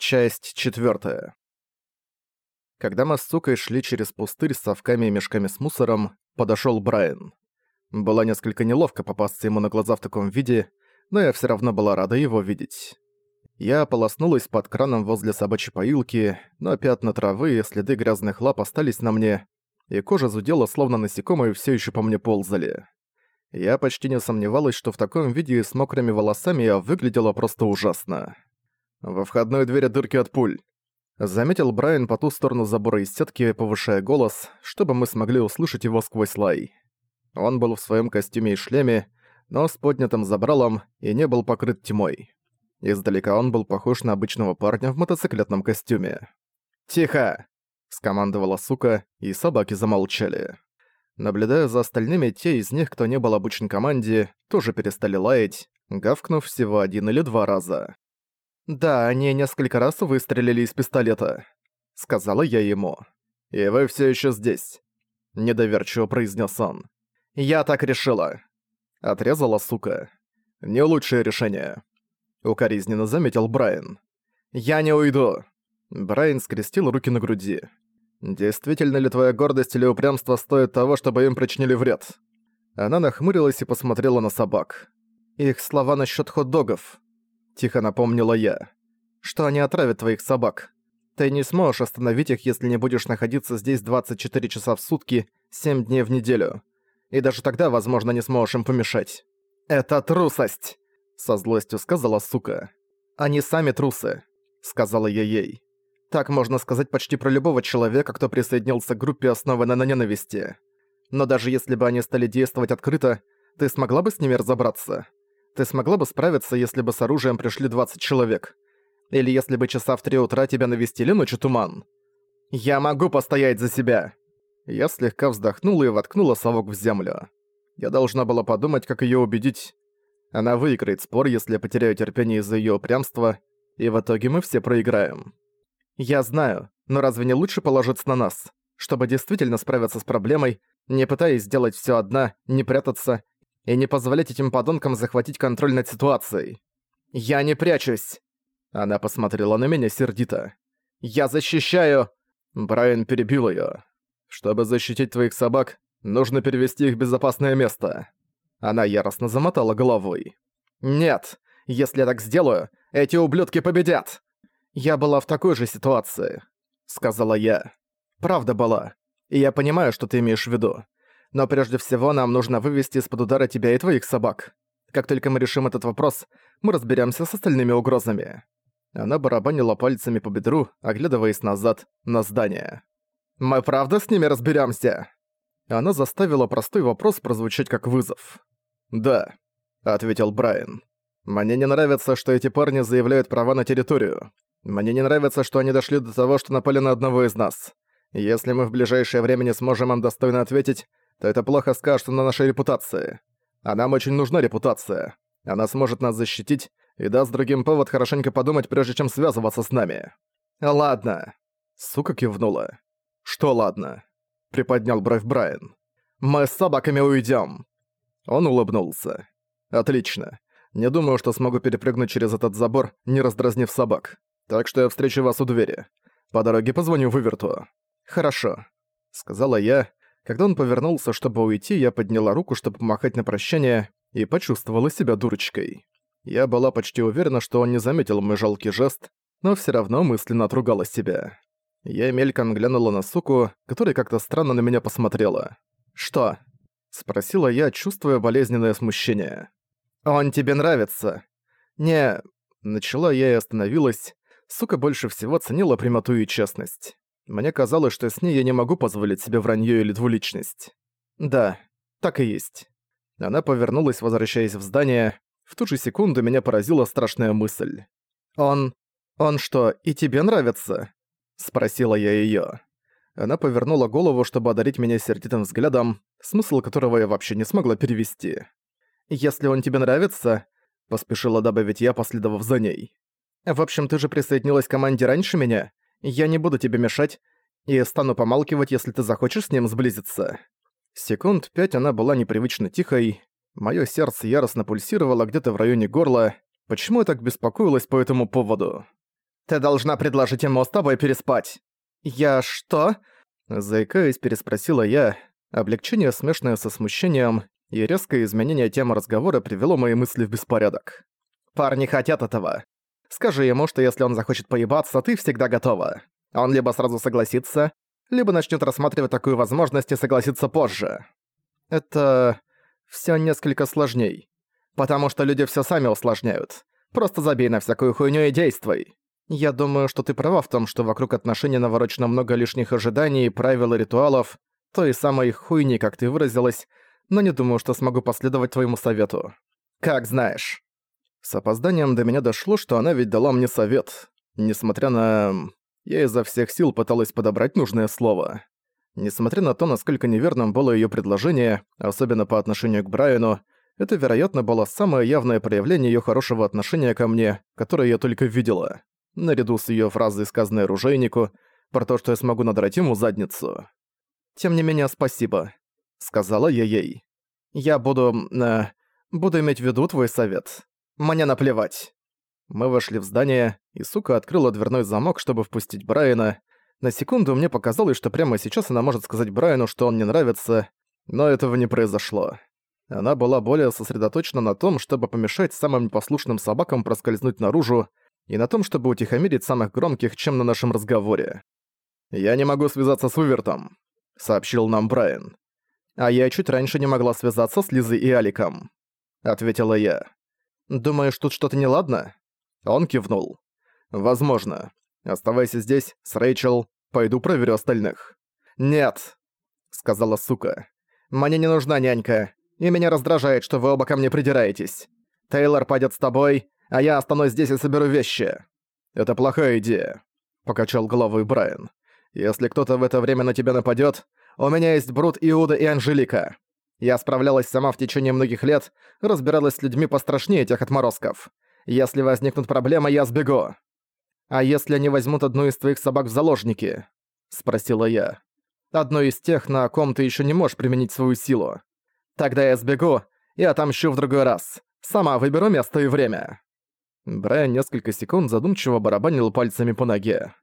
Часть четвертая. Когда мы с сукой шли через пустырь с совками и мешками с мусором, подошёл Брайан. Было несколько неловко попасться ему на глаза в таком виде, но я всё равно была рада его видеть. Я ополоснулась под краном возле собачьей поилки, но пятна травы и следы грязных лап остались на мне, и кожа зудела, словно насекомые всё ещё по мне ползали. Я почти не сомневалась, что в таком виде с мокрыми волосами я выглядела просто ужасно. Во входной двери дырки от пуль. Заметил Брайан по ту сторону забора из сетки, повышая голос, чтобы мы смогли услышать его сквозь лай. Он был в своем костюме и шлеме, но с поднятым забралом и не был покрыт тьмой. Издалека он был похож на обычного парня в мотоциклетном костюме. «Тихо!» — скомандовала сука, и собаки замолчали. Наблюдая за остальными, те из них, кто не был обучен команде, тоже перестали лаять, гавкнув всего один или два раза. «Да, они несколько раз выстрелили из пистолета», — сказала я ему. «И вы все еще здесь», — недоверчиво произнес он. «Я так решила», — отрезала сука. «Не лучшее решение», — укоризненно заметил Брайан. «Я не уйду», — Брайан скрестил руки на груди. «Действительно ли твоя гордость или упрямство стоит того, чтобы им причинили вред?» Она нахмурилась и посмотрела на собак. «Их слова насчет хот-догов», Тихо напомнила я. «Что они отравят твоих собак. Ты не сможешь остановить их, если не будешь находиться здесь 24 часа в сутки, 7 дней в неделю. И даже тогда, возможно, не сможешь им помешать». «Это трусость!» Со злостью сказала сука. «Они сами трусы», — сказала я ей. Так можно сказать почти про любого человека, кто присоединился к группе, основанной на ненависти. Но даже если бы они стали действовать открыто, ты смогла бы с ними разобраться? Ты смогла бы справиться, если бы с оружием пришли 20 человек? Или если бы часа в 3 утра тебя навестили ночью туман? Я могу постоять за себя!» Я слегка вздохнула и воткнула совок в землю. Я должна была подумать, как её убедить. Она выиграет спор, если я потеряю терпение из-за её упрямства, и в итоге мы все проиграем. Я знаю, но разве не лучше положиться на нас, чтобы действительно справиться с проблемой, не пытаясь сделать всё одна, не прятаться и не позволять этим подонкам захватить контроль над ситуацией. «Я не прячусь!» Она посмотрела на меня сердито. «Я защищаю!» Брайан перебил её. «Чтобы защитить твоих собак, нужно перевести их в безопасное место». Она яростно замотала головой. «Нет! Если я так сделаю, эти ублюдки победят!» «Я была в такой же ситуации», — сказала я. «Правда была. И я понимаю, что ты имеешь в виду. Но прежде всего нам нужно вывести из-под удара тебя и твоих собак. Как только мы решим этот вопрос, мы разберемся с остальными угрозами». Она барабанила пальцами по бедру, оглядываясь назад, на здание. «Мы правда с ними разберемся? Она заставила простой вопрос прозвучать как вызов. «Да», — ответил Брайан. «Мне не нравится, что эти парни заявляют права на территорию. Мне не нравится, что они дошли до того, что напали на одного из нас. Если мы в ближайшее время не сможем им достойно ответить, то это плохо скажется на нашей репутации. А нам очень нужна репутация. Она сможет нас защитить и даст другим повод хорошенько подумать, прежде чем связываться с нами. Ладно. Сука кивнула. Что ладно? Приподнял бровь Брайан. Мы с собаками уйдем. Он улыбнулся. Отлично. Не думаю, что смогу перепрыгнуть через этот забор, не раздразнив собак. Так что я встречу вас у двери. По дороге позвоню Выверту. Хорошо. Сказала я, когда он повернулся, чтобы уйти, я подняла руку, чтобы помахать на прощание, и почувствовала себя дурочкой. Я была почти уверена, что он не заметил мой жалкий жест, но все равно мысленно отругала себя. Я мельком глянула на суку, которая как-то странно на меня посмотрела. «Что?» — спросила я, чувствуя болезненное смущение. «Он тебе нравится?» «Не...» — начала я и остановилась. Сука больше всего ценила прямоту и честность. Мне казалось, что с ней я не могу позволить себе вранье или двуличность. Да, так и есть. Она повернулась, возвращаясь в здание. В ту же секунду меня поразила страшная мысль. «Он... он что, и тебе нравится?» Спросила я её. Она повернула голову, чтобы одарить меня сердитым взглядом, смысл которого я вообще не смогла перевести. «Если он тебе нравится...» — поспешила добавить я, последовав за ней. «В общем, ты же присоединилась к команде раньше меня, я не буду тебе мешать и стану помалкивать, если ты захочешь с ним сблизиться». Секунд пять она была непривычно тихой. Моё сердце яростно пульсировало где-то в районе горла. Почему я так беспокоилась по этому поводу? Ты должна предложить ему с тобой переспать». «Я что?» Заикаясь, переспросила я. Облегчение, смешанное со смущением, и резкое изменение темы разговора привело мои мысли в беспорядок. «Парни хотят этого. Скажи ему, что если он захочет поебаться, ты всегда готова. Он либо сразу согласится, либо начнет рассматривать такую возможность и согласится позже. Это все несколько сложней. Потому что люди все сами усложняют. Просто забей на всякую хуйню и действуй. Я думаю, что ты права в том, что вокруг отношений наворочено много лишних ожиданий, правил и ритуалов, той самой хуйни, как ты выразилась, но не думаю, что смогу последовать твоему совету. Как знаешь. С опозданием до меня дошло, что она ведь дала мне совет. Несмотря на... Я изо всех сил пыталась подобрать нужное слово. Несмотря на то, насколько неверным было её предложение, особенно по отношению к Брайану, это, вероятно, было самое явное проявление её хорошего отношения ко мне, которое я только видела. Наряду с её фразой, сказанной оружейнику, про то, что я смогу надрать ему задницу. «Тем не менее, спасибо», — сказала я ей. «Я буду... Э, буду иметь в виду твой совет. Мне наплевать». Мы вошли в здание, и сука открыла дверной замок, чтобы впустить Брайана. На секунду мне показалось, что прямо сейчас она может сказать Брайану, что он не нравится, но этого не произошло. Она была более сосредоточена на том, чтобы помешать самым непослушным собакам проскользнуть наружу, и на том, чтобы утихомирить самых громких, чем на нашем разговоре. «Я не могу связаться с Увертом», — сообщил нам Брайан. «А я чуть раньше не могла связаться с Лизой и Аликом», — ответила я. «Думаешь, тут что-то неладно?» Он кивнул. «Возможно. Оставайся здесь, с Рэйчел. Пойду проверю остальных». «Нет», — сказала сука. «Мне не нужна нянька, и меня раздражает, что вы оба ко мне придираетесь. Тейлор пойдет с тобой, а я останусь здесь и соберу вещи». «Это плохая идея», — покачал головой Брайан. «Если кто-то в это время на тебя нападет, у меня есть Брут, Иуда и Анжелика. Я справлялась сама в течение многих лет, разбиралась с людьми пострашнее этих отморозков. Если возникнут проблемы, я сбегу. А если они возьмут одну из твоих собак в заложники? Спросила я. Одну из тех, на ком ты еще не можешь применить свою силу. Тогда я сбегу и отомщу в другой раз. Сама выберу место и время. Брайан несколько секунд задумчиво барабанил пальцами по ноге.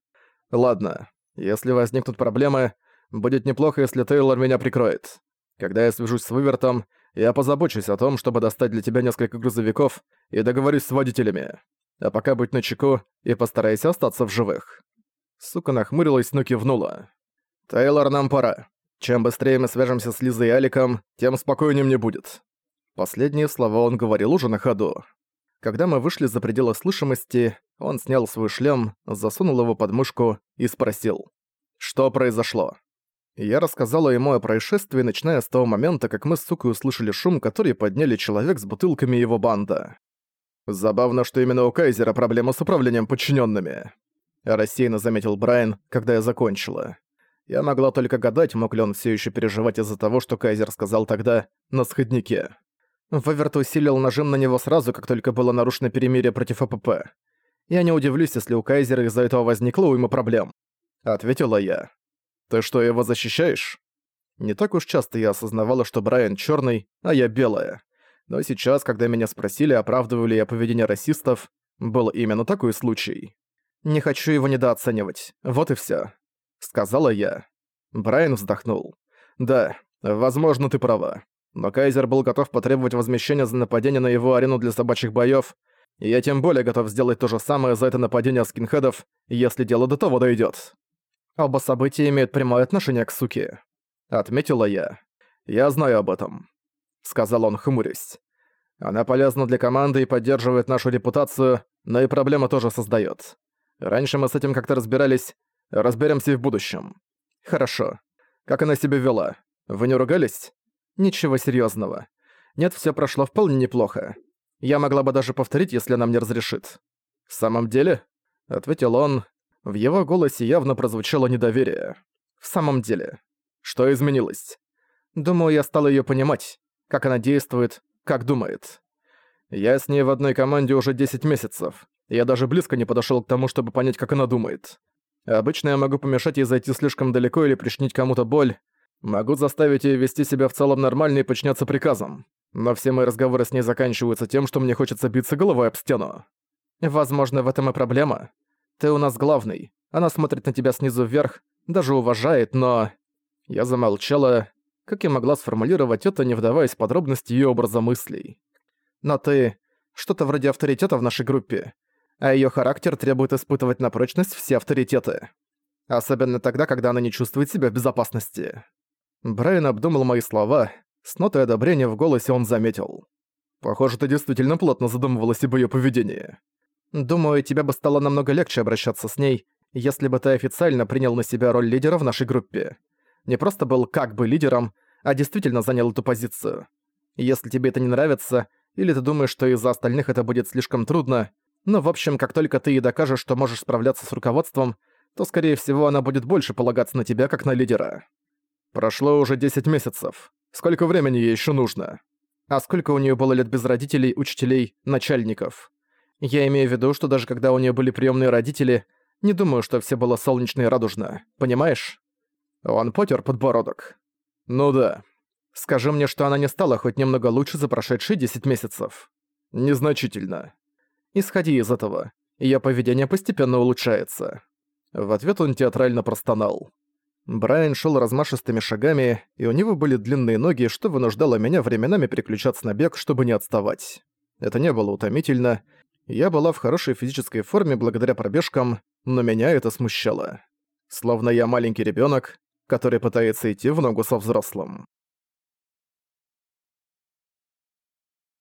«Ладно, если возникнут проблемы, будет неплохо, если Тейлор меня прикроет. Когда я свяжусь с Вывертом, я позабочусь о том, чтобы достать для тебя несколько грузовиков и договорюсь с водителями. А пока будь начеку и постарайся остаться в живых». Сука нахмурилась, но кивнула. «Тейлор, нам пора. Чем быстрее мы свяжемся с Лизой и Аликом, тем спокойнее мне будет». Последние слова он говорил уже на ходу. Когда мы вышли за пределы слышимости, он снял свой шлем, засунул его под мышку и спросил. «Что произошло?» Я рассказала ему о происшествии, начиная с того момента, как мы с сукой услышали шум, который подняли человек с бутылками его банда. Забавно, что именно у Кайзера проблема с управлением подчиненными. Рассеянно заметил Брайан, когда я закончила. Я могла только гадать, мог ли он все еще переживать из-за того, что Кайзер сказал тогда «на сходнике». Ваверт усилил нажим на него сразу, как только было нарушено перемирие против АПП. Я не удивлюсь, если у Кайзера из-за этого возникло уйма проблем. Ответила я. Ты что, его защищаешь? Не так уж часто я осознавала, что Брайан черный, а я белая. Но сейчас, когда меня спросили, оправдываю ли я поведение расистов, был именно такой случай. Не хочу его недооценивать. Вот и все, сказала я. Брайан вздохнул. Да, возможно, ты права. Но Кайзер был готов потребовать возмещения за нападение на его арену для собачьих боёв, и я тем более готов сделать то же самое за это нападение скинхедов, если дело до того дойдёт. Оба события имеют прямое отношение к суке. Отметила я. Я знаю об этом. Сказал он, хмурясь. Она полезна для команды и поддерживает нашу репутацию, но и проблемы тоже создает. Раньше мы с этим как-то разбирались, разберемся и в будущем. Хорошо. Как она себя вела? Вы не ругались? Ничего серьезного. Нет, все прошло вполне неплохо. Я могла бы даже повторить, если она мне разрешит. В самом деле? Ответил он, в его голосе явно прозвучало недоверие. В самом деле, что изменилось? Думаю, я стал её понимать, как она действует, как думает. Я с ней в одной команде уже 10 месяцев. Я даже близко не подошёл к тому, чтобы понять, как она думает. Обычно я могу помешать ей зайти слишком далеко или причинить кому-то боль. Могу заставить её вести себя в целом нормально и подчиняться приказам. Но все мои разговоры с ней заканчиваются тем, что мне хочется биться головой об стену. Возможно, в этом и проблема. Ты у нас главный. Она смотрит на тебя снизу вверх, даже уважает, но...» Я замолчала. Как я могла сформулировать это, не вдаваясь в подробности её образа мыслей? «Но ты... что-то вроде авторитета в нашей группе, а её характер требует испытывать на прочность все авторитеты. Особенно тогда, когда она не чувствует себя в безопасности». Брайан обдумал мои слова. С нотой одобрения в голосе он заметил. «Похоже, ты действительно плотно задумывалась об её поведении. Думаю, тебе бы стало намного легче обращаться с ней, если бы ты официально принял на себя роль лидера в нашей группе. Не просто был как бы лидером, а действительно занял эту позицию. Если тебе это не нравится, или ты думаешь, что из-за остальных это будет слишком трудно, но в общем, как только ты ей докажешь, что можешь справляться с руководством, то, скорее всего, она будет больше полагаться на тебя, как на лидера. Прошло уже 10 месяцев. Сколько времени ей еще нужно? А сколько у нее было лет без родителей, учителей, начальников? Я имею в виду, что даже когда у нее были приемные родители, не думаю, что все было солнечно и радужно, понимаешь? Он потер подбородок. Ну да. Скажи мне, что она не стала хоть немного лучше за прошедшие 10 месяцев. Незначительно. Исходи из этого. Её поведение постепенно улучшается. В ответ он театрально простонал. Брайан шел размашистыми шагами, и у него были длинные ноги, что вынуждало меня временами переключаться на бег, чтобы не отставать. Это не было утомительно. Я была в хорошей физической форме благодаря пробежкам, но меня это смущало. Словно я маленький ребенок, который пытается идти в ногу со взрослым.